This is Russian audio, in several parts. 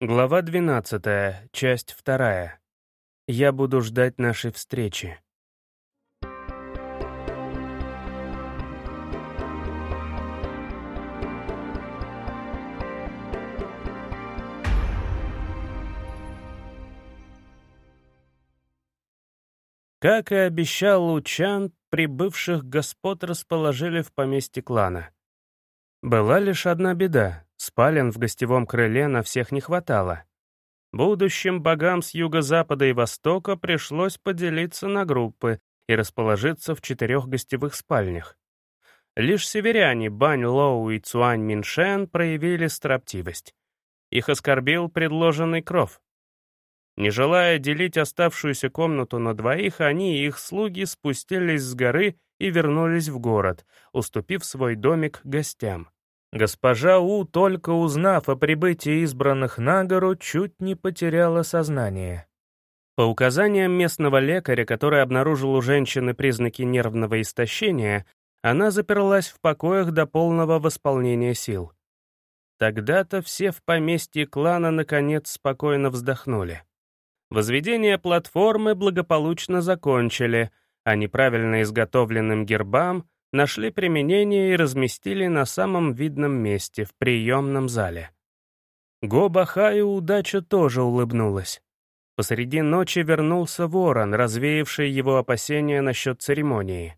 Глава 12, часть 2. Я буду ждать нашей встречи. Как и обещал Лучан, прибывших господ расположили в поместье клана. Была лишь одна беда — спален в гостевом крыле на всех не хватало. Будущим богам с юго-запада и востока пришлось поделиться на группы и расположиться в четырех гостевых спальнях. Лишь северяне Бань Лоу и Цуань Миншен проявили строптивость. Их оскорбил предложенный кров. Не желая делить оставшуюся комнату на двоих, они и их слуги спустились с горы и вернулись в город, уступив свой домик гостям. Госпожа У, только узнав о прибытии избранных на гору, чуть не потеряла сознание. По указаниям местного лекаря, который обнаружил у женщины признаки нервного истощения, она заперлась в покоях до полного восполнения сил. Тогда-то все в поместье клана наконец спокойно вздохнули. Возведение платформы благополучно закончили, а неправильно изготовленным гербам нашли применение и разместили на самом видном месте, в приемном зале. Го Бахаю удача тоже улыбнулась. Посреди ночи вернулся ворон, развеявший его опасения насчет церемонии.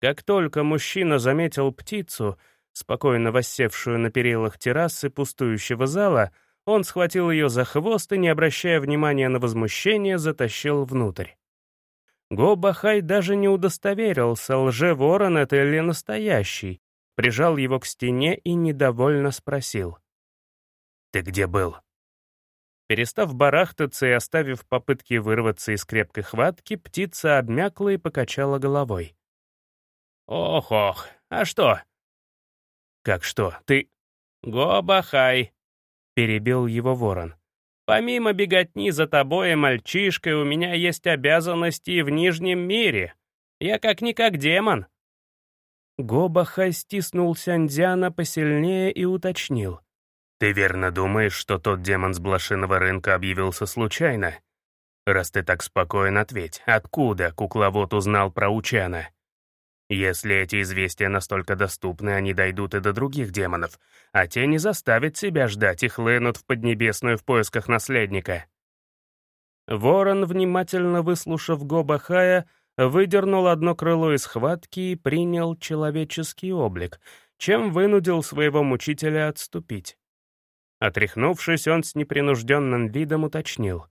Как только мужчина заметил птицу, спокойно воссевшую на перилах террасы пустующего зала, он схватил ее за хвост и, не обращая внимания на возмущение, затащил внутрь. Го-Бахай даже не удостоверился, лже-ворон это или настоящий, прижал его к стене и недовольно спросил. «Ты где был?» Перестав барахтаться и оставив попытки вырваться из крепкой хватки, птица обмякла и покачала головой. «Ох-ох, а что?» «Как что? Ты...» «Го-Бахай», — перебил его ворон. «Помимо беготни за тобой и мальчишкой, у меня есть обязанности в Нижнем мире. Я как-никак демон». Гобахай стиснул Сяндзяна посильнее и уточнил. «Ты верно думаешь, что тот демон с блошиного рынка объявился случайно? Раз ты так спокоен, ответь, откуда кукловод узнал про Учана?» Если эти известия настолько доступны, они дойдут и до других демонов, а те не заставят себя ждать и хлынут в Поднебесную в поисках наследника. Ворон, внимательно выслушав Гобахая, выдернул одно крыло из хватки и принял человеческий облик, чем вынудил своего мучителя отступить. Отряхнувшись, он с непринужденным видом уточнил.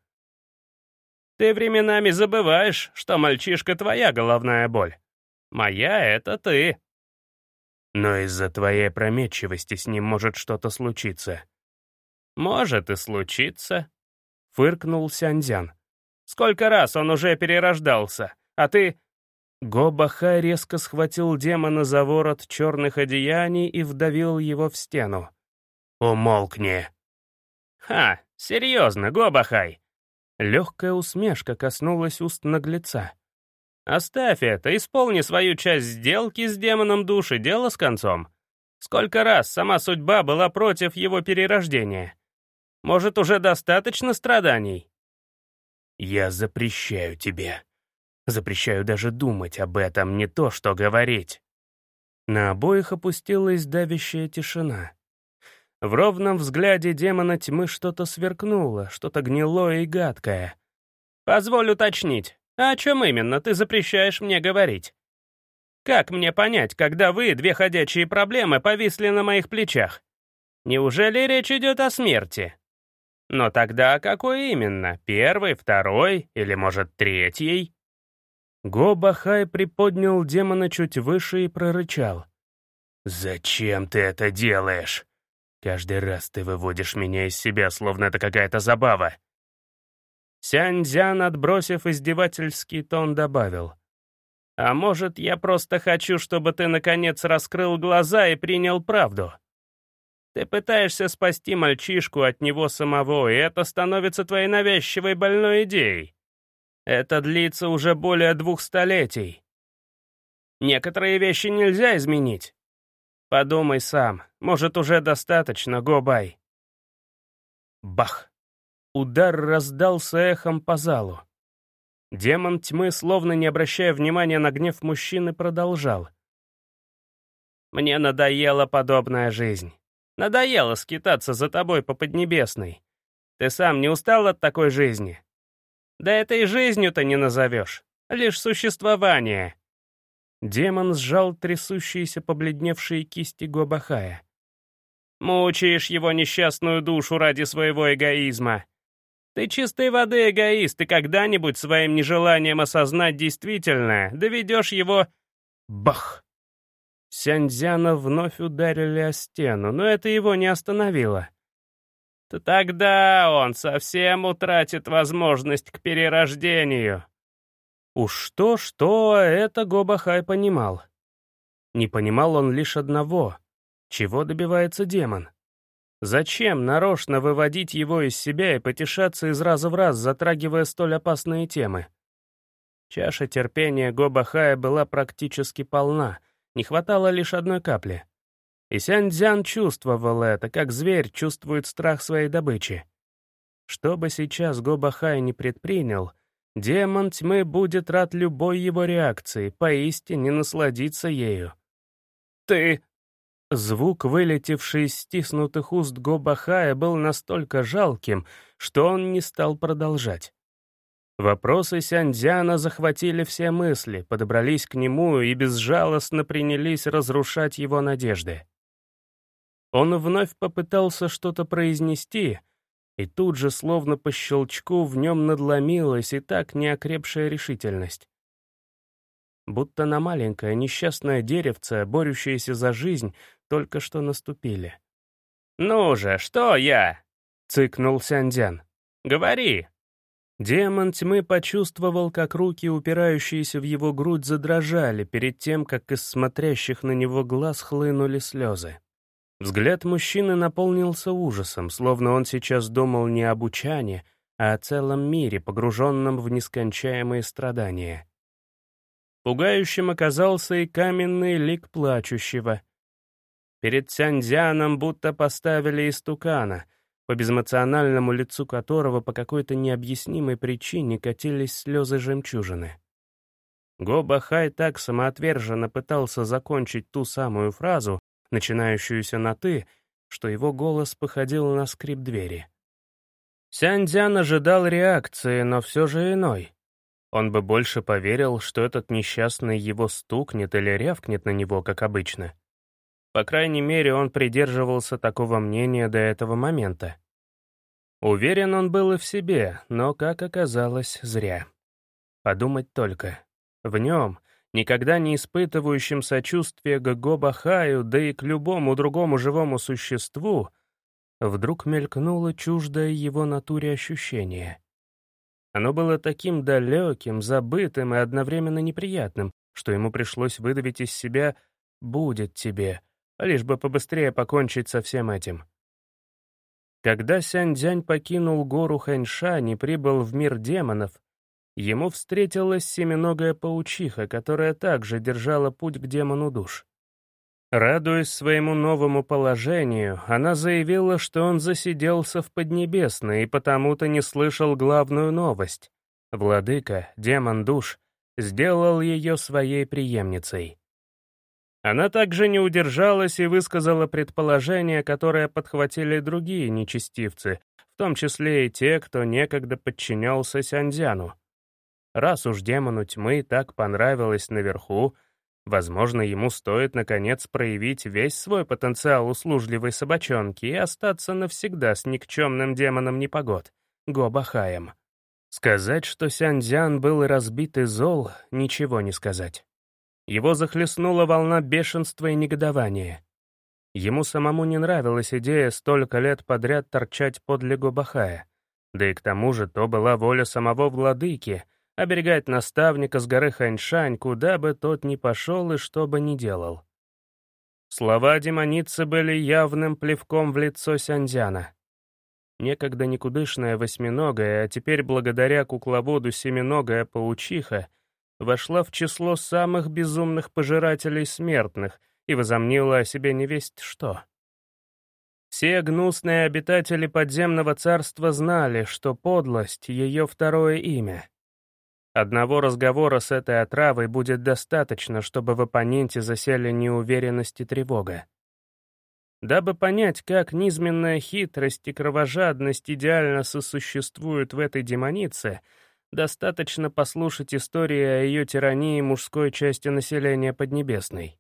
«Ты временами забываешь, что мальчишка твоя головная боль. Моя — это ты. Но из-за твоей опрометчивости с ним может что-то случиться. Может и случиться, — фыркнул Сяньцзян. Сколько раз он уже перерождался, а ты... Гобахай резко схватил демона за ворот черных одеяний и вдавил его в стену. «Умолкни!» «Ха, серьезно, Гобахай!» Легкая усмешка коснулась уст наглеца. Оставь это, исполни свою часть сделки с демоном души, дело с концом. Сколько раз сама судьба была против его перерождения? Может, уже достаточно страданий? Я запрещаю тебе. Запрещаю даже думать об этом, не то что говорить. На обоих опустилась давящая тишина. В ровном взгляде демона тьмы что-то сверкнуло, что-то гнилое и гадкое. «Позволь уточнить, о чем именно ты запрещаешь мне говорить? Как мне понять, когда вы, две ходячие проблемы, повисли на моих плечах? Неужели речь идет о смерти? Но тогда какой именно? Первый, второй или, может, третий? Гобахай приподнял демона чуть выше и прорычал. «Зачем ты это делаешь? Каждый раз ты выводишь меня из себя, словно это какая-то забава. Сяньцзян, отбросив издевательский тон, добавил. «А может, я просто хочу, чтобы ты, наконец, раскрыл глаза и принял правду? Ты пытаешься спасти мальчишку от него самого, и это становится твоей навязчивой больной идеей. Это длится уже более двух столетий. Некоторые вещи нельзя изменить. Подумай сам, может, уже достаточно, Гобай». Бах! Удар раздался эхом по залу. Демон тьмы, словно не обращая внимания на гнев мужчины, продолжал. «Мне надоела подобная жизнь. Надоело скитаться за тобой по Поднебесной. Ты сам не устал от такой жизни? Да это и жизнью-то не назовешь, лишь существование». Демон сжал трясущиеся побледневшие кисти Гобахая. «Мучаешь его несчастную душу ради своего эгоизма. Ты чистой воды эгоист, и когда-нибудь своим нежеланием осознать действительное доведешь его... Бах! Сяньцзяна вновь ударили о стену, но это его не остановило. То тогда он совсем утратит возможность к перерождению. Уж что-что, это Гобахай понимал. Не понимал он лишь одного — чего добивается демон. Зачем нарочно выводить его из себя и потешаться из раза в раз, затрагивая столь опасные темы? Чаша терпения Гобахая была практически полна — не хватало лишь одной капли. И Сянь-Дзян чувствовал это, как зверь чувствует страх своей добычи. Что бы сейчас Гобахай не предпринял, демон тьмы будет рад любой его реакции, поистине насладиться ею. «Ты...» Звук, вылетевший из стиснутых уст Гобахая, был настолько жалким, что он не стал продолжать. Вопросы Сяньцзяна захватили все мысли, подобрались к нему и безжалостно принялись разрушать его надежды. Он вновь попытался что-то произнести, и тут же, словно по щелчку, в нем надломилась и так неокрепшая решительность. Будто на маленькое несчастное деревце, борющееся за жизнь, только что наступили. «Ну же, что я?» — цыкнул Сяньцзян. «Говори!» Демон тьмы почувствовал, как руки, упирающиеся в его грудь, задрожали перед тем, как из смотрящих на него глаз хлынули слезы. Взгляд мужчины наполнился ужасом, словно он сейчас думал не об учане, а о целом мире, погруженном в нескончаемые страдания. Пугающим оказался и каменный лик плачущего. Перед Цяньцзяном будто поставили истукана, по безэмоциональному лицу которого по какой-то необъяснимой причине катились слезы жемчужины. Гоба Хай так самоотверженно пытался закончить ту самую фразу, начинающуюся на «ты», что его голос походил на скрип двери. Сяньцзян ожидал реакции, но все же иной. Он бы больше поверил, что этот несчастный его стукнет или рявкнет на него, как обычно. По крайней мере, он придерживался такого мнения до этого момента. Уверен он был и в себе, но, как оказалось, зря. Подумать только. В нем, никогда не испытывающим сочувствия к Гобахаю, да и к любому другому живому существу, вдруг мелькнуло чуждое его натуре ощущение. Оно было таким далеким, забытым и одновременно неприятным, что ему пришлось выдавить из себя «будет тебе», лишь бы побыстрее покончить со всем этим. Когда Сянь-Дзянь покинул гору Хэньшань и прибыл в мир демонов, ему встретилась семиногая паучиха, которая также держала путь к демону душ. Радуясь своему новому положению, она заявила, что он засиделся в Поднебесной и потому-то не слышал главную новость. Владыка, демон душ, сделал ее своей преемницей. Она также не удержалась и высказала предположение, которое подхватили другие нечестивцы, в том числе и те, кто некогда подчинялся Сяньцзяну. Раз уж демону тьмы так понравилось наверху, возможно, ему стоит, наконец, проявить весь свой потенциал услужливой собачонки и остаться навсегда с никчемным демоном непогод, Гобахаем. Сказать, что Сяньцзян был разбит и зол, ничего не сказать. Его захлестнула волна бешенства и негодования. Ему самому не нравилась идея столько лет подряд торчать подле Гобахая. Да и к тому же то была воля самого владыки — оберегать наставника с горы Ханьшань, куда бы тот ни пошел и что бы ни делал. Слова демоницы были явным плевком в лицо Сяньцзяна. Некогда никудышная восьминогая, а теперь благодаря кукловоду семиногая паучиха — вошла в число самых безумных пожирателей смертных и возомнила о себе невесть что. Все гнусные обитатели подземного царства знали, что подлость — ее второе имя. Одного разговора с этой отравой будет достаточно, чтобы в оппоненте засели неуверенность и тревога. Дабы понять, как низменная хитрость и кровожадность идеально сосуществуют в этой демонице, достаточно послушать истории о ее тирании мужской части населения Поднебесной.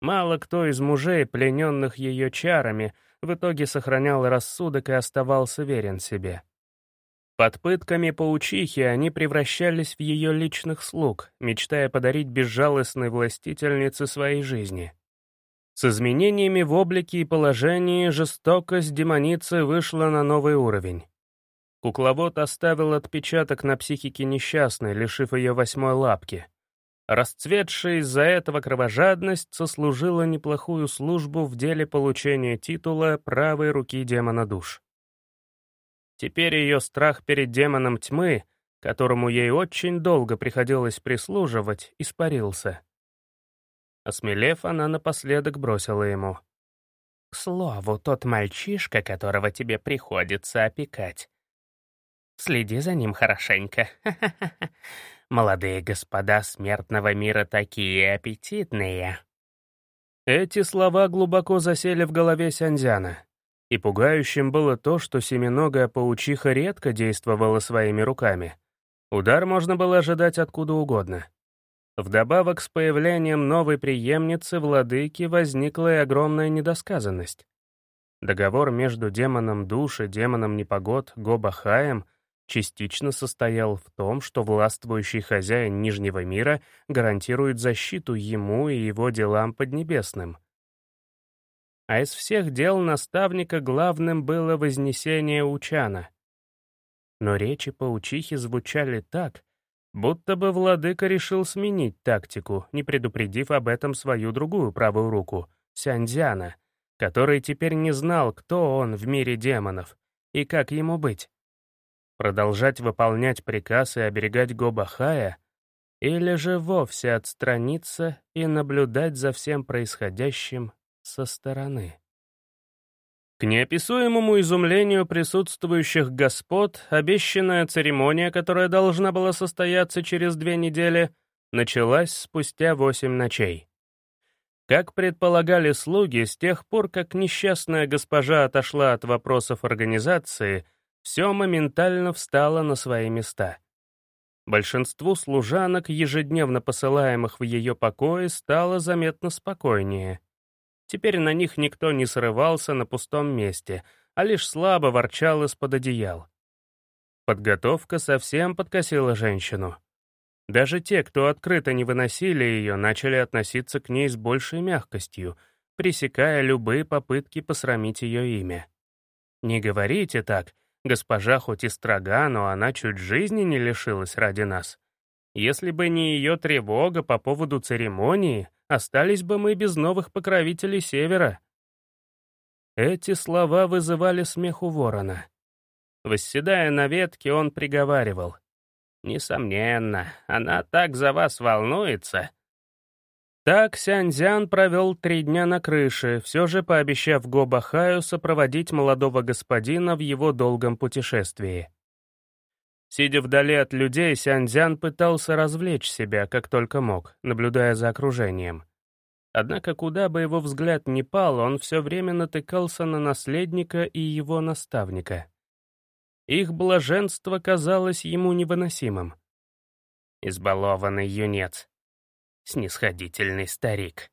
Мало кто из мужей, плененных ее чарами, в итоге сохранял рассудок и оставался верен себе. Под пытками паучихи они превращались в ее личных слуг, мечтая подарить безжалостной властительнице своей жизни — с изменениями в облике и положении жестокость демоницы вышла на новый уровень. Кукловод оставил отпечаток на психике несчастной, лишив ее восьмой лапки. Расцветшая из-за этого кровожадность сослужила неплохую службу в деле получения титула правой руки демона душ. Теперь ее страх перед демоном тьмы, которому ей очень долго приходилось прислуживать, испарился. Осмелев, она напоследок бросила ему. «К слову, тот мальчишка, которого тебе приходится опекать. Следи за ним хорошенько. Молодые господа смертного мира такие аппетитные». Эти слова глубоко засели в голове Сянзяна. И пугающим было то, что семиногая паучиха редко действовала своими руками. Удар можно было ожидать откуда угодно. Вдобавок с появлением новой преемницы владыки возникла и огромная недосказанность. Договор между демоном душ и демоном непогод Гобахаем частично состоял в том, что властвующий хозяин Нижнего мира гарантирует защиту ему и его делам поднебесным. А из всех дел наставника главным было вознесение Учана. Но речи паучихи звучали так, Будто бы владыка решил сменить тактику, не предупредив об этом свою другую правую руку, Сяньцзяна, который теперь не знал, кто он в мире демонов и как ему быть. Продолжать выполнять приказ и оберегать Гобахая или же вовсе отстраниться и наблюдать за всем происходящим со стороны. К неописуемому изумлению присутствующих господ, обещанная церемония, которая должна была состояться через две недели, началась спустя восемь ночей. Как предполагали слуги, с тех пор, как несчастная госпожа отошла от вопросов организации, все моментально встало на свои места. Большинству служанок, ежедневно посылаемых в ее покои, стало заметно спокойнее. Теперь на них никто не срывался на пустом месте, а лишь слабо ворчал из-под одеял. Подготовка совсем подкосила женщину. Даже те, кто открыто не выносили ее, начали относиться к ней с большей мягкостью, пресекая любые попытки посрамить ее имя. «Не говорите так, госпожа хоть и строга, но она чуть жизни не лишилась ради нас. Если бы не ее тревога по поводу церемонии, остались бы мы без новых покровителей Севера. Эти слова вызывали смех у ворона. Восседая на ветке, он приговаривал. «Несомненно, она так за вас волнуется». Так Сяньцзян провел три дня на крыше, все же пообещав Го Бахаю сопроводить молодого господина в его долгом путешествии. Сидя вдали от людей, Сяньцзян пытался развлечь себя, как только мог, наблюдая за окружением. Однако куда бы его взгляд ни пал, он все время натыкался на наследника и его наставника. Их блаженство казалось ему невыносимым. «Избалованный юнец, снисходительный старик».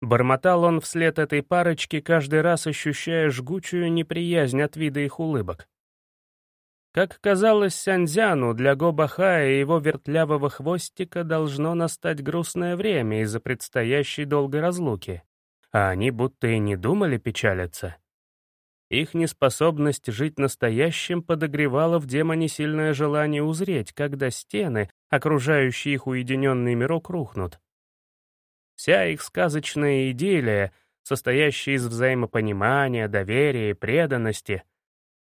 Бормотал он вслед этой парочки, каждый раз ощущая жгучую неприязнь от вида их улыбок. Как казалось Сяньзяну, для Гобахая и его вертлявого хвостика должно настать грустное время из-за предстоящей долгой разлуки. А они будто и не думали печалиться. Их неспособность жить настоящим подогревала в демоне сильное желание узреть, когда стены, окружающие их уединенный мирок, рухнут. Вся их сказочная идиллия, состоящая из взаимопонимания, доверия и преданности —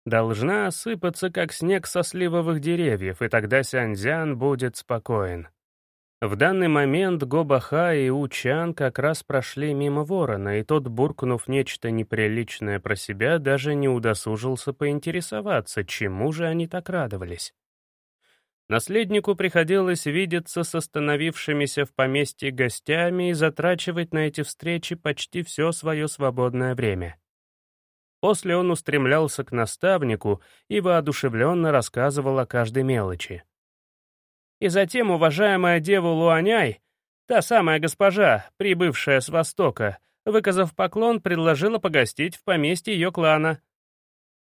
должна осыпаться, как снег со сливовых деревьев, и тогда Сяньцзян будет спокоен. В данный момент Гобаха и Учан как раз прошли мимо ворона, и тот, буркнув нечто неприличное про себя, даже не удосужился поинтересоваться, чему же они так радовались. Наследнику приходилось видеться с остановившимися в поместье гостями и затрачивать на эти встречи почти все свое свободное время. После он устремлялся к наставнику и воодушевленно рассказывал о каждой мелочи. И затем уважаемая дева Луаняй, та самая госпожа, прибывшая с Востока, выказав поклон, предложила погостить в поместье ее клана.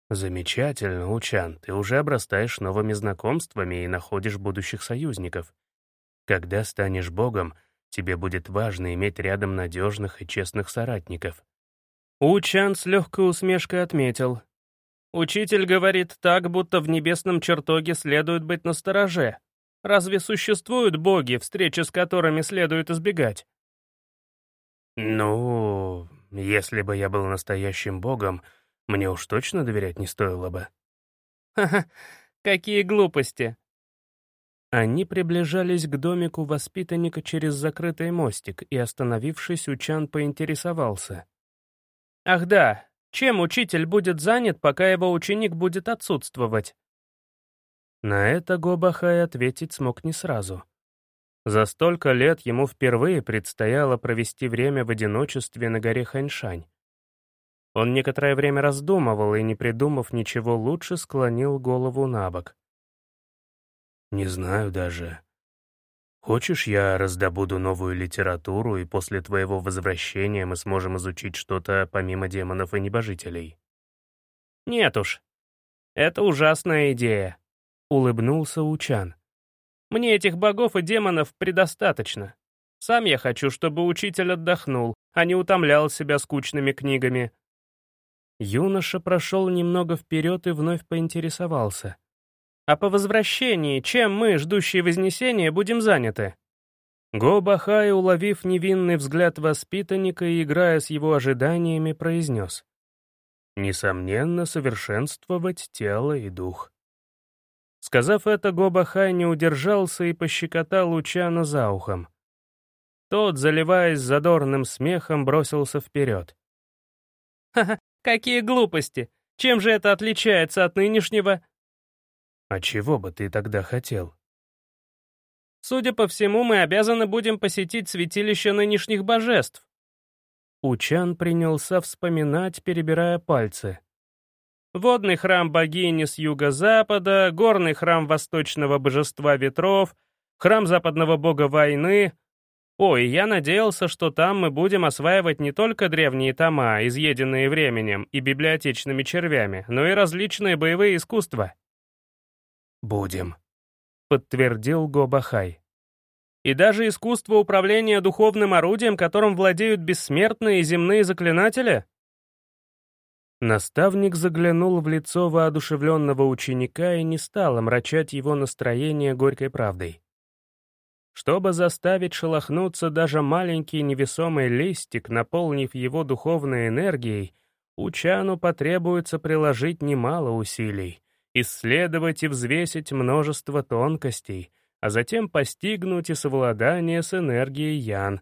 «Замечательно, Учан, ты уже обрастаешь новыми знакомствами и находишь будущих союзников. Когда станешь богом, тебе будет важно иметь рядом надежных и честных соратников». Учан с легкой усмешкой отметил. «Учитель говорит так, будто в небесном чертоге следует быть настороже. Разве существуют боги, встречи с которыми следует избегать?» «Ну, если бы я был настоящим богом, мне уж точно доверять не стоило бы». «Ха-ха, какие глупости!» Они приближались к домику воспитанника через закрытый мостик, и, остановившись, Учан поинтересовался. «Ах да, чем учитель будет занят, пока его ученик будет отсутствовать?» На это Гобахай ответить смог не сразу. За столько лет ему впервые предстояло провести время в одиночестве на горе Ханьшань. Он некоторое время раздумывал и, не придумав ничего лучше, склонил голову на бок. «Не знаю даже. Хочешь, я раздобуду новую литературу, и после твоего возвращения мы сможем изучить что-то помимо демонов и небожителей?» «Нет уж. Это ужасная идея», улыбнулся Учан. «Мне этих богов и демонов предостаточно. Сам я хочу, чтобы учитель отдохнул, а не утомлял себя скучными книгами». Юноша прошел немного вперед и вновь поинтересовался. «А по возвращении, чем мы, ждущие Вознесения, будем заняты?» Го Бахай, уловив невинный взгляд воспитанника и играя с его ожиданиями, произнес. «Несомненно, совершенствовать тело и дух». Сказав это, Гобахай не удержался и пощекотал Лучана за ухом. Тот, заливаясь задорным смехом, бросился вперед. «Ха-ха, какие глупости! Чем же это отличается от нынешнего?» «А чего бы ты тогда хотел?» «Судя по всему, мы обязаны будем посетить святилище нынешних божеств». Учан принялся вспоминать, перебирая пальцы водный храм богини с юго-запада, горный храм восточного божества ветров, храм западного бога войны. Ой, я надеялся, что там мы будем осваивать не только древние тома, изъеденные временем и библиотечными червями, но и различные боевые искусства. «Будем», — подтвердил Гобахай. «И даже искусство управления духовным орудием, которым владеют бессмертные земные заклинатели?» Наставник заглянул в лицо воодушевленного ученика и не стал омрачать его настроение горькой правдой. Чтобы заставить шелохнуться даже маленький невесомый листик, наполнив его духовной энергией, Учану потребуется приложить немало усилий, исследовать и взвесить множество тонкостей, а затем постигнуть и совладание с энергией Ян,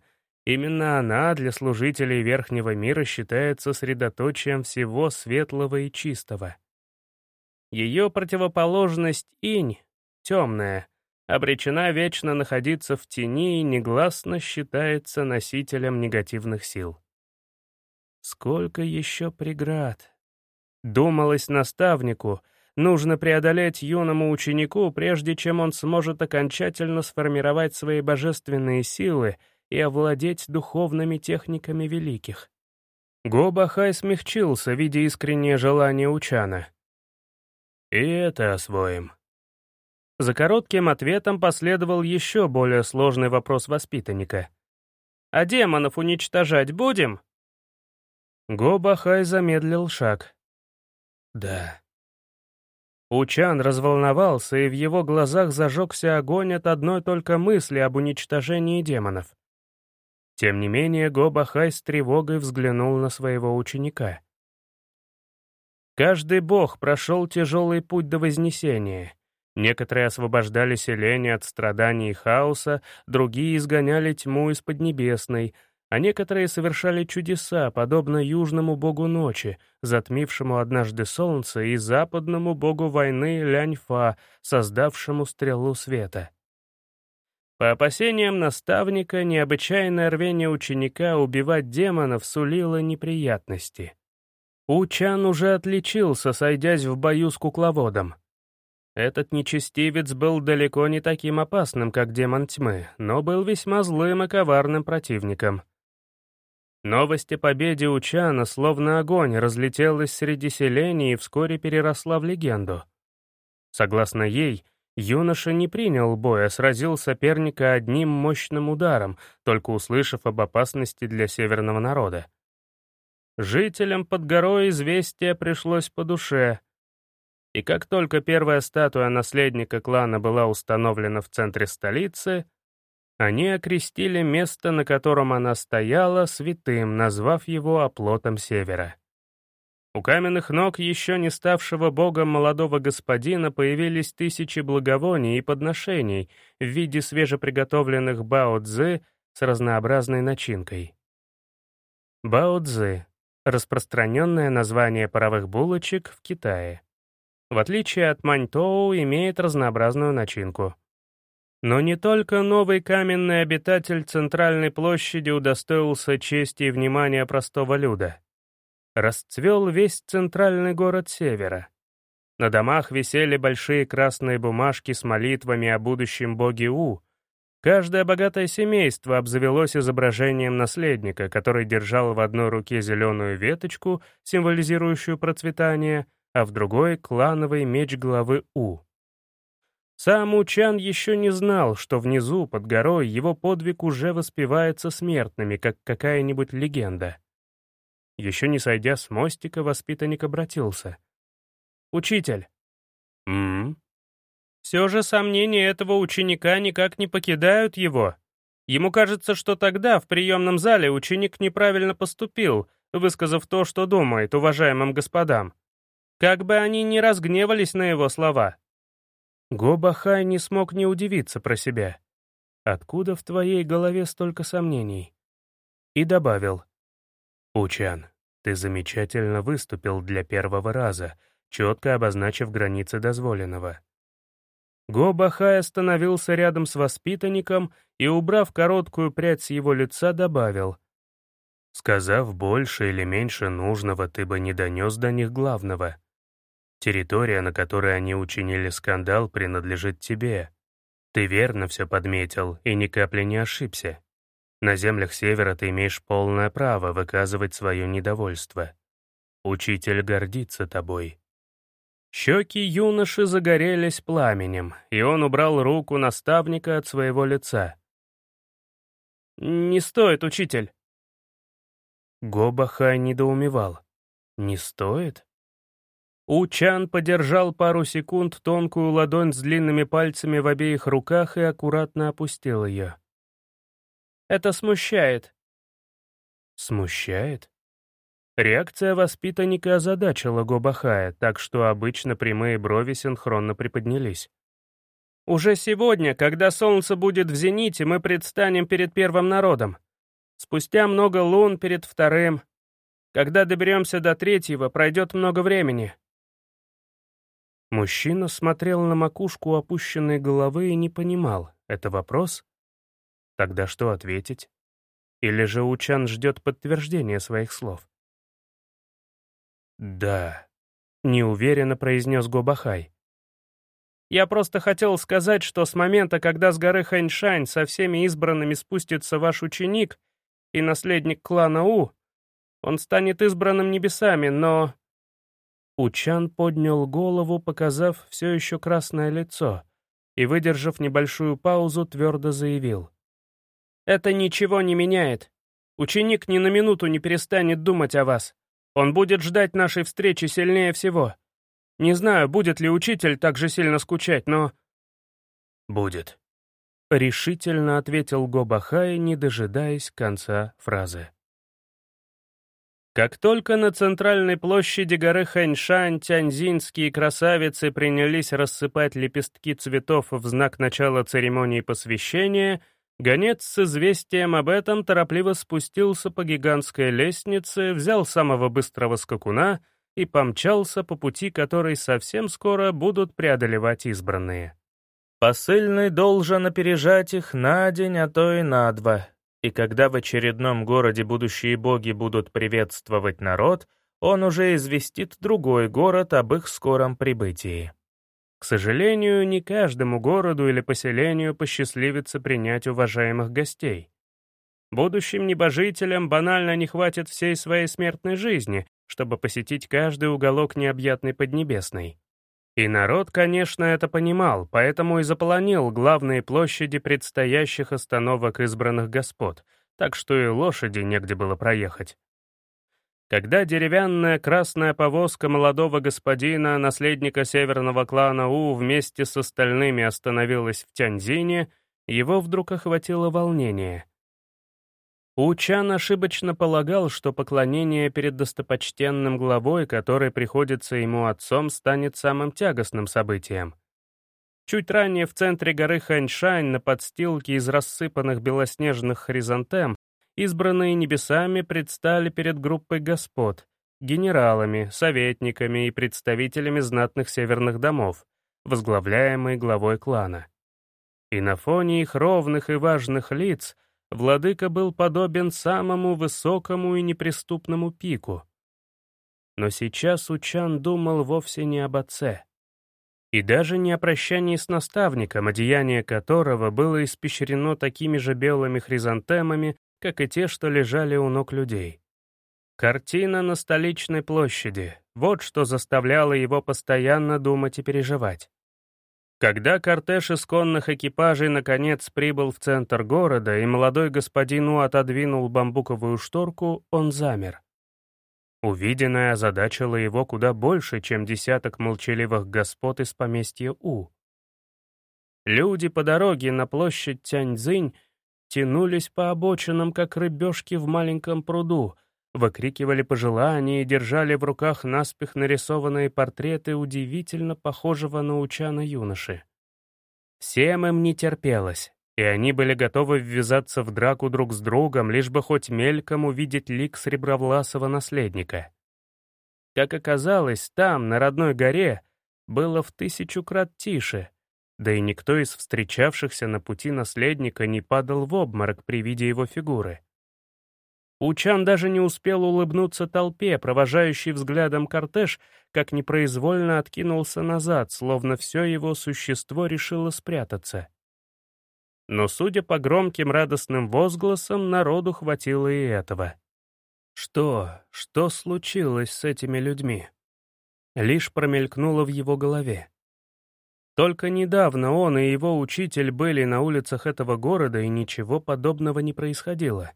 Именно она для служителей Верхнего мира считается средоточием всего светлого и чистого. Ее противоположность инь, темная, обречена вечно находиться в тени и негласно считается носителем негативных сил. Сколько еще преград! Думалось наставнику, нужно преодолеть юному ученику, прежде чем он сможет окончательно сформировать свои божественные силы и овладеть духовными техниками великих. Гобахай смягчился, видя искреннее желание Учана. «И это освоим». За коротким ответом последовал еще более сложный вопрос воспитанника. «А демонов уничтожать будем?» Гобахай замедлил шаг. «Да». Учан разволновался, и в его глазах зажегся огонь от одной только мысли об уничтожении демонов. Тем не менее, Гобахай с тревогой взглянул на своего ученика. Каждый бог прошел тяжелый путь до Вознесения. Некоторые освобождали селение от страданий и хаоса, другие изгоняли тьму из Поднебесной, а некоторые совершали чудеса, подобно южному богу ночи, затмившему однажды солнце, и западному богу войны Ляньфа, создавшему стрелу света. По опасениям наставника, необычайное рвение ученика убивать демонов сулило неприятности. Учан уже отличился, сойдясь в бою с кукловодом. Этот нечестивец был далеко не таким опасным, как демон тьмы, но был весьма злым и коварным противником. Новость о победе Учана, словно огонь, разлетелась среди селений и вскоре переросла в легенду. Согласно ей, юноша не принял бой, а сразил соперника одним мощным ударом, только услышав об опасности для северного народа. Жителям под горой известие пришлось по душе — и как только первая статуя наследника клана была установлена в центре столицы, они окрестили место, на котором она стояла, святым, назвав его оплотом севера. У каменных ног еще не ставшего богом молодого господина появились тысячи благовоний и подношений в виде свежеприготовленных бао-дзы с разнообразной начинкой. Бао-дзы — распространенное название паровых булочек в Китае в отличие от маньтоу, имеет разнообразную начинку. Но не только новый каменный обитатель Центральной площади удостоился чести и внимания простого люда. Расцвел весь центральный город Севера. На домах висели большие красные бумажки с молитвами о будущем боге У. Каждое богатое семейство обзавелось изображением наследника, который держал в одной руке зеленую веточку, символизирующую процветание — а в другой — клановый меч главы У. Сам Учан еще не знал, что внизу, под горой, его подвиг уже воспевается смертными, как какая-нибудь легенда. Еще не сойдя с мостика, воспитанник обратился. «Учитель». «М-м?» Все же сомнения этого ученика никак не покидают его. Ему кажется, что тогда в приемном зале ученик неправильно поступил, высказав то, что думает уважаемым господам. Как бы они ни разгневались на его слова. Гобахай не смог не удивиться про себя. «Откуда в твоей голове столько сомнений?» И добавил. «Учан, ты замечательно выступил для первого раза, четко обозначив границы дозволенного». Гобахай остановился рядом с воспитанником и, убрав короткую прядь с его лица, добавил. «Сказав больше или меньше нужного, ты бы не донес до них главного. Территория, на которой они учинили скандал, принадлежит тебе. Ты верно все подметил и ни капли не ошибся. На землях Севера ты имеешь полное право выказывать свое недовольство. Учитель гордится тобой». Щеки юноши загорелись пламенем, и он убрал руку наставника от своего лица. «Не стоит, учитель!» Гобахай недоумевал. «Не стоит?» Учан подержал пару секунд тонкую ладонь с длинными пальцами в обеих руках и аккуратно опустил ее. «Это смущает». «Смущает?» Реакция воспитанника озадачила Гобахая, так что обычно прямые брови синхронно приподнялись. «Уже сегодня, когда солнце будет в зените, мы предстанем перед первым народом. Спустя много лун перед вторым. Когда доберемся до третьего, пройдет много времени. Мужчина смотрел на макушку опущенной головы и не понимал, это вопрос? Тогда что ответить? Или же Учан ждет подтверждения своих слов? «Да», — неуверенно произнес Гобахай. «Я просто хотел сказать, что с момента, когда с горы Хэньшань со всеми избранными спустится ваш ученик и наследник клана У, он станет избранным небесами, но Учан поднял голову, показав все еще красное лицо, и, выдержав небольшую паузу, твердо заявил. «Это ничего не меняет. Ученик ни на минуту не перестанет думать о вас. Он будет ждать нашей встречи сильнее всего. Не знаю, будет ли учитель так же сильно скучать, но...» «Будет», — решительно ответил Гобахай, не дожидаясь конца фразы. Как только на центральной площади горы Ханьшань тяньзинские красавицы принялись рассыпать лепестки цветов в знак начала церемонии посвящения, гонец с известием об этом торопливо спустился по гигантской лестнице, взял самого быстрого скакуна и помчался по пути, который совсем скоро будут преодолевать избранные. Посыльный должен опережать их на день, а то и на два, и когда в очередном городе будущие боги будут приветствовать народ, он уже известит другой город об их скором прибытии. К сожалению, не каждому городу или поселению посчастливится принять уважаемых гостей. Будущим небожителям банально не хватит всей своей смертной жизни, чтобы посетить каждый уголок необъятной Поднебесной. И народ, конечно, это понимал, поэтому и заполонил главные площади предстоящих остановок избранных господ, так что и лошади негде было проехать. Когда деревянная красная повозка молодого господина, наследника северного клана У, вместе с остальными остановилась в Тяньзине, его вдруг охватило волнение. Учан ошибочно полагал, что поклонение перед достопочтенным главой, который приходится ему отцом, станет самым тягостным событием. Чуть ранее в центре горы Ханьшань на подстилке из рассыпанных белоснежных хризантем избранные небесами предстали перед группой господ, генералами, советниками и представителями знатных северных домов, возглавляемой главой клана. И на фоне их ровных и важных лиц — владыка был подобен самому высокому и неприступному пику. Но сейчас Учан думал вовсе не об отце. И даже не о прощании с наставником, одеяние которого было испещрено такими же белыми хризантемами, как и те, что лежали у ног людей. Картина на столичной площади — вот что заставляло его постоянно думать и переживать. Когда кортеж из конных экипажей наконец прибыл в центр города, и молодой господину отодвинул бамбуковую шторку, он замер. Увиденное озадачило его куда больше, чем десяток молчаливых господ из поместья У. Люди по дороге на площадь Тяньцзинь тянулись по обочинам, как рыбешки в маленьком пруду, выкрикивали пожелания и держали в руках наспех нарисованные портреты удивительно похожего на Учана юноши. Всем им не терпелось, и они были готовы ввязаться в драку друг с другом, лишь бы хоть мельком увидеть лик сребровласого наследника. Как оказалось, там, на родной горе, было в тысячу крат тише, да и никто из встречавшихся на пути наследника не падал в обморок при виде его фигуры. Учан даже не успел улыбнуться толпе, провожающей взглядом кортеж, как непроизвольно откинулся назад, словно все его существо решило спрятаться. Но, судя по громким радостным возгласам, народу хватило и этого. Что, что случилось с этими людьми? Лишь промелькнуло в его голове. Только недавно он и его учитель были на улицах этого города, и ничего подобного не происходило.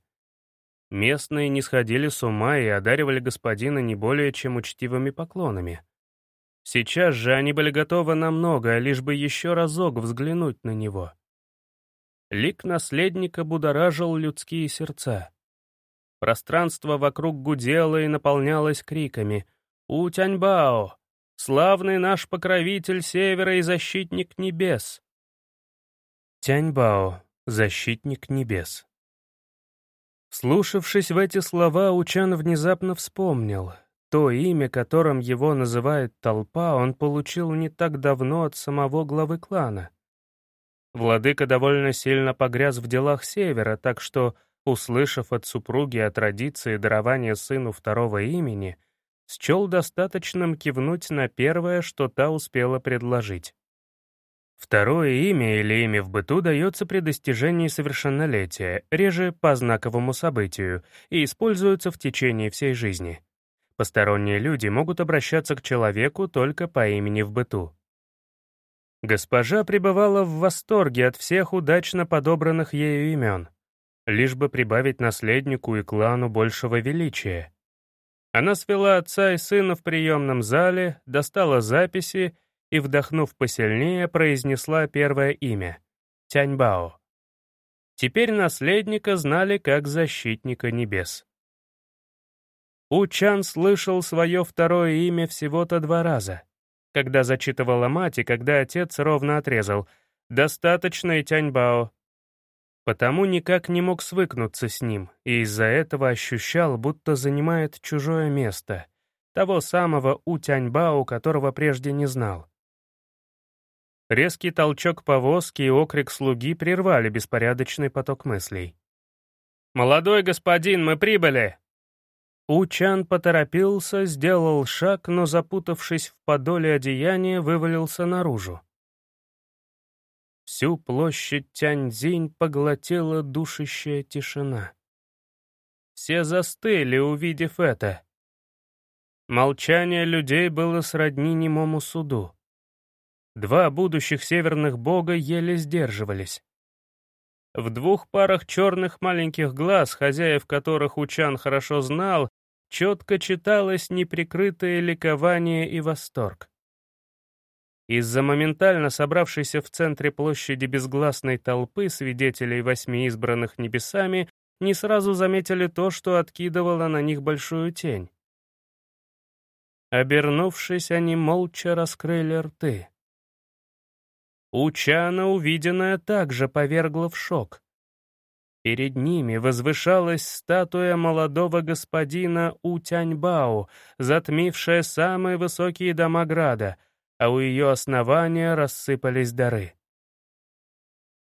Местные не сходили с ума и одаривали господина не более чем учтивыми поклонами. Сейчас же они были готовы на многое, лишь бы еще разок взглянуть на него. Лик наследника будоражил людские сердца. Пространство вокруг гудело и наполнялось криками «У Тяньбао! Славный наш покровитель севера и защитник небес!» Тяньбао, защитник небес. Слушавшись в эти слова, Учан внезапно вспомнил. То имя, которым его называет толпа, он получил не так давно от самого главы клана. Владыка довольно сильно погряз в делах Севера, так что, услышав от супруги о традиции дарования сыну второго имени, счел достаточным кивнуть на первое, что та успела предложить. Второе имя или имя в быту дается при достижении совершеннолетия, реже по знаковому событию, и используется в течение всей жизни. Посторонние люди могут обращаться к человеку только по имени в быту. Госпожа пребывала в восторге от всех удачно подобранных ею имен, лишь бы прибавить наследнику и клану большего величия. Она свела отца и сына в приемном зале, достала записи и, вдохнув посильнее, произнесла первое имя — Тяньбао. Теперь наследника знали как защитника небес. Учан слышал свое второе имя всего-то два раза. Когда зачитывала мать и когда отец ровно отрезал «Достаточно и Тяньбао». Потому никак не мог свыкнуться с ним, и из-за этого ощущал, будто занимает чужое место, того самого У Тяньбао, которого прежде не знал. Резкий толчок повозки и окрик слуги прервали беспорядочный поток мыслей. «Молодой господин, мы прибыли!» Учан поторопился, сделал шаг, но, запутавшись в подоле одеяния, вывалился наружу. Всю площадь Тяньцзинь поглотила душащая тишина. Все застыли, увидев это. Молчание людей было сродни немому суду. Два будущих северных бога еле сдерживались. В двух парах черных маленьких глаз, хозяев которых Учан хорошо знал, четко читалось неприкрытое ликование и восторг. Из-за моментально собравшейся в центре площади безгласной толпы свидетелей восьми избранных небесами не сразу заметили то, что откидывало на них большую тень. Обернувшись, они молча раскрыли рты. Учана увиденное также повергло в шок. Перед ними возвышалась статуя молодого господина Утяньбао, затмившая самые высокие дома града, а у ее основания рассыпались дары.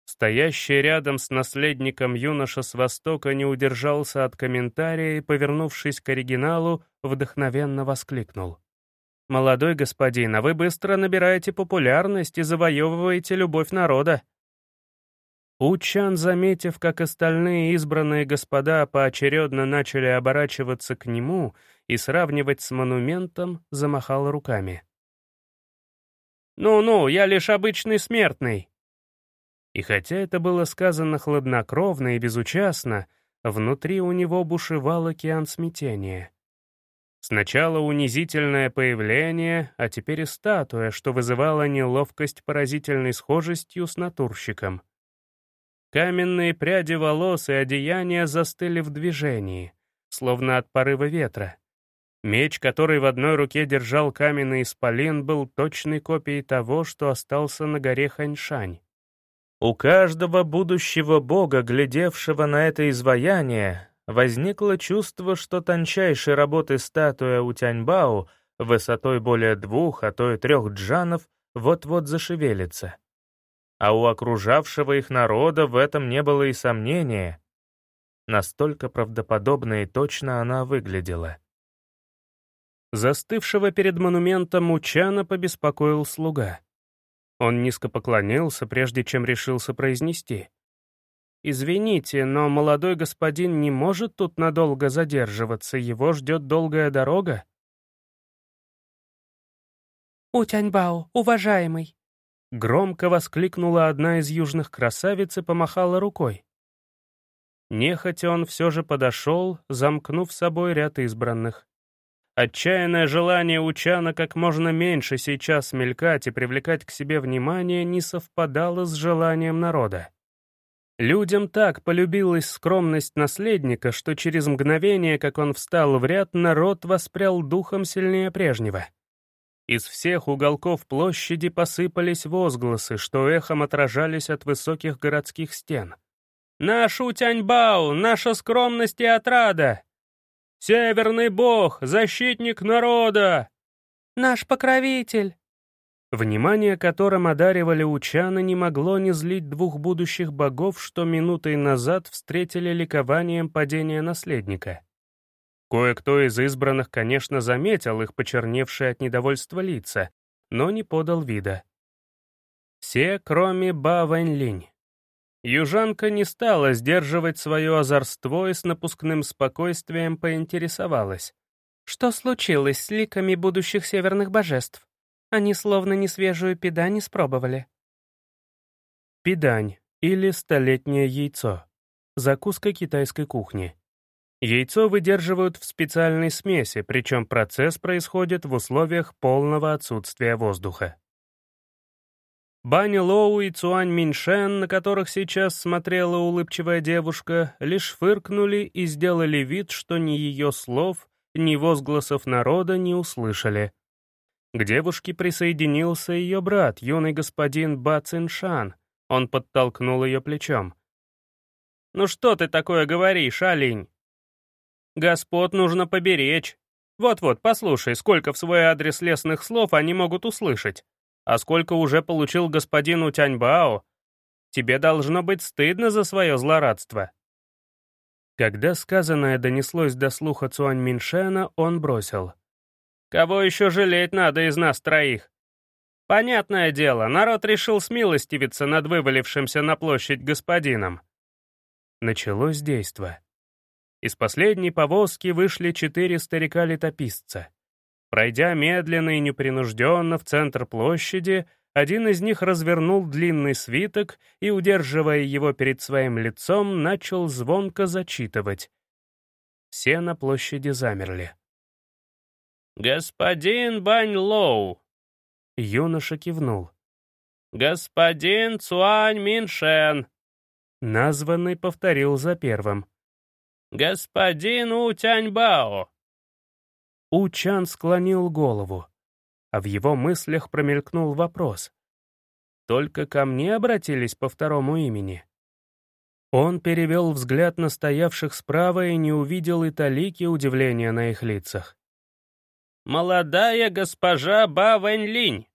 Стоящий рядом с наследником юноша с Востока не удержался от комментария и, повернувшись к оригиналу, вдохновенно воскликнул. «Молодой господин, а вы быстро набираете популярность и завоевываете любовь народа». Учан, заметив, как остальные избранные господа поочередно начали оборачиваться к нему и сравнивать с монументом, замахал руками. «Ну-ну, я лишь обычный смертный». И хотя это было сказано хладнокровно и безучастно, внутри у него бушевал океан смятения. Сначала унизительное появление, а теперь и статуя, что вызывала неловкость поразительной схожестью с натурщиком. Каменные пряди волос и одеяния застыли в движении, словно от порыва ветра. Меч, который в одной руке держал каменный исполин, был точной копией того, что остался на горе Ханьшань. У каждого будущего бога, глядевшего на это изваяние, возникло чувство, что тончайшей работы статуя у Тяньбао высотой более двух, а то и трех джанов вот-вот зашевелится. А у окружавшего их народа в этом не было и сомнения. Настолько правдоподобно и точно она выглядела. Застывшего перед монументом Учана побеспокоил слуга. Он низко поклонился, прежде чем решился произнести — «Извините, но молодой господин не может тут надолго задерживаться, его ждет долгая дорога». «Утяньбао, уважаемый!» Громко воскликнула одна из южных красавиц и помахала рукой. Нехотя он все же подошел, замкнув собой ряд избранных. Отчаянное желание Учана как можно меньше сейчас мелькать и привлекать к себе внимание не совпадало с желанием народа. Людям так полюбилась скромность наследника, что через мгновение, как он встал в ряд, народ воспрял духом сильнее прежнего. Из всех уголков площади посыпались возгласы, что эхом отражались от высоких городских стен. «Наш Утяньбау! Наша скромность и отрада! Северный бог! Защитник народа! Наш покровитель!» Внимание, которым одаривали Учана, не могло не злить двух будущих богов, что минутой назад встретили ликованием падения наследника. Кое-кто из избранных, конечно, заметил их почерневшие от недовольства лица, но не подал вида. Все, кроме Ба Вэньлинь. Южанка не стала сдерживать свое озорство и с напускным спокойствием поинтересовалась. «Что случилось с ликами будущих северных божеств?» Они словно не свежую педань испробовали. Педань или столетнее яйцо. Закуска китайской кухни. Яйцо выдерживают в специальной смеси, причем процесс происходит в условиях полного отсутствия воздуха. Бани Лоу и Цуань Миншен, на которых сейчас смотрела улыбчивая девушка, лишь фыркнули и сделали вид, что ни ее слов, ни возгласов народа не услышали. К девушке присоединился ее брат, юный господин Ба Циншан. Он подтолкнул ее плечом. «Ну что ты такое говоришь, Алинь? Господ нужно поберечь. Вот-вот, послушай, сколько в свой адрес лесных слов они могут услышать. А сколько уже получил господин Утяньбао. Тебе должно быть стыдно за свое злорадство». Когда сказанное донеслось до слуха Цуань Миншена, он бросил. «Кого еще жалеть надо из нас троих? Понятное дело, народ решил смилостивиться над вывалившимся на площадь господином». Началось действо. Из последней повозки вышли четыре старика-летописца. Пройдя медленно и непринужденно в центр площади, один из них развернул длинный свиток и, удерживая его перед своим лицом, начал звонко зачитывать. Все на площади замерли. «Господин Бань Лоу!» Юноша кивнул. «Господин Цуань Миншен!» Названный повторил за первым. «Господин У Тяньбао!» Учан склонил голову а в его мыслях промелькнул вопрос. Только ко мне обратились по второму имени. Он перевел взгляд на стоявших справа и не увидел и талики удивления на их лицах. «Молодая госпожа Ба Вэньлинь,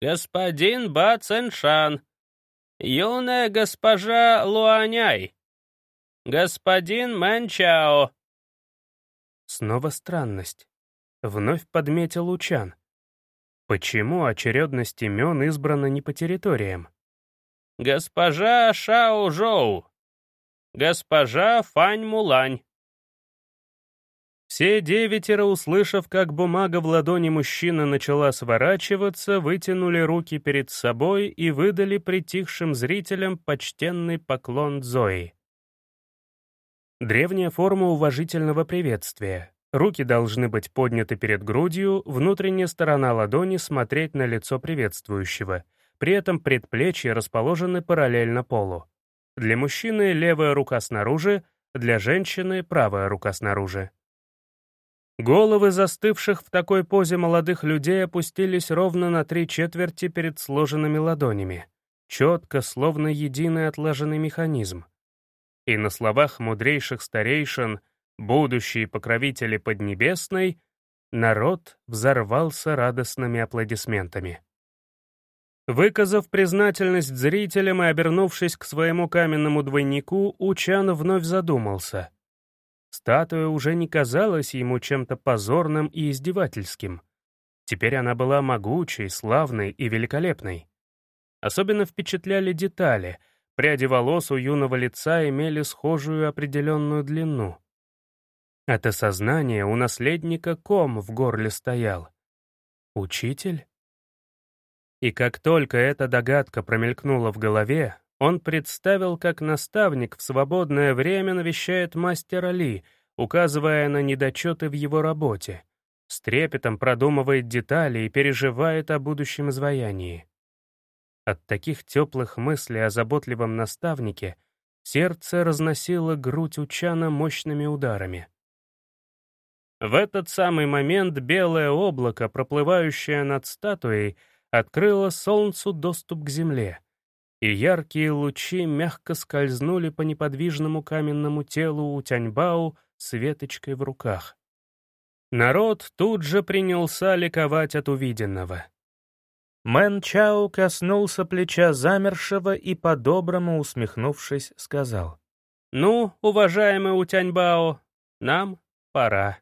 господин Ба Цэншан, юная госпожа Луаняй, господин Мэн Чао». Снова странность. Вновь подметил Учан. Почему очередность имен избрана не по территориям? «Госпожа Шао Жоу! Госпожа Фань Мулань!» Все девятеро, услышав, как бумага в ладони мужчины начала сворачиваться, вытянули руки перед собой и выдали притихшим зрителям почтенный поклон Зои. Древняя форма уважительного приветствия, Руки должны быть подняты перед грудью, внутренняя сторона ладони смотреть на лицо приветствующего. При этом предплечья расположены параллельно полу. Для мужчины левая рука снаружи, для женщины правая рука снаружи. Головы застывших в такой позе молодых людей опустились ровно на три четверти перед сложенными ладонями, четко, словно единый отлаженный механизм. И на словах мудрейших старейшин — будущие покровители Поднебесной, народ взорвался радостными аплодисментами. Выказав признательность зрителям и обернувшись к своему каменному двойнику, Учан вновь задумался. Статуя уже не казалась ему чем-то позорным и издевательским. Теперь она была могучей, славной и великолепной. Особенно впечатляли детали. Пряди волос у юного лица имели схожую определенную длину. От осознания у наследника ком в горле стоял. Учитель? И как только эта догадка промелькнула в голове, он представил, как наставник в свободное время навещает мастера Ли, указывая на недочеты в его работе, с трепетом продумывает детали и переживает о будущем изваянии. От таких теплых мыслей о заботливом наставнике сердце разносило грудь Учана мощными ударами. В этот самый момент белое облако, проплывающее над статуей, открыло солнцу доступ к земле, и яркие лучи мягко скользнули по неподвижному каменному телу у Тяньбао с веточкой в руках. Народ тут же принялся ликовать от увиденного. Мэн Чао коснулся плеча замершего и, по-доброму усмехнувшись, сказал, «Ну, уважаемый Утяньбао, нам пора».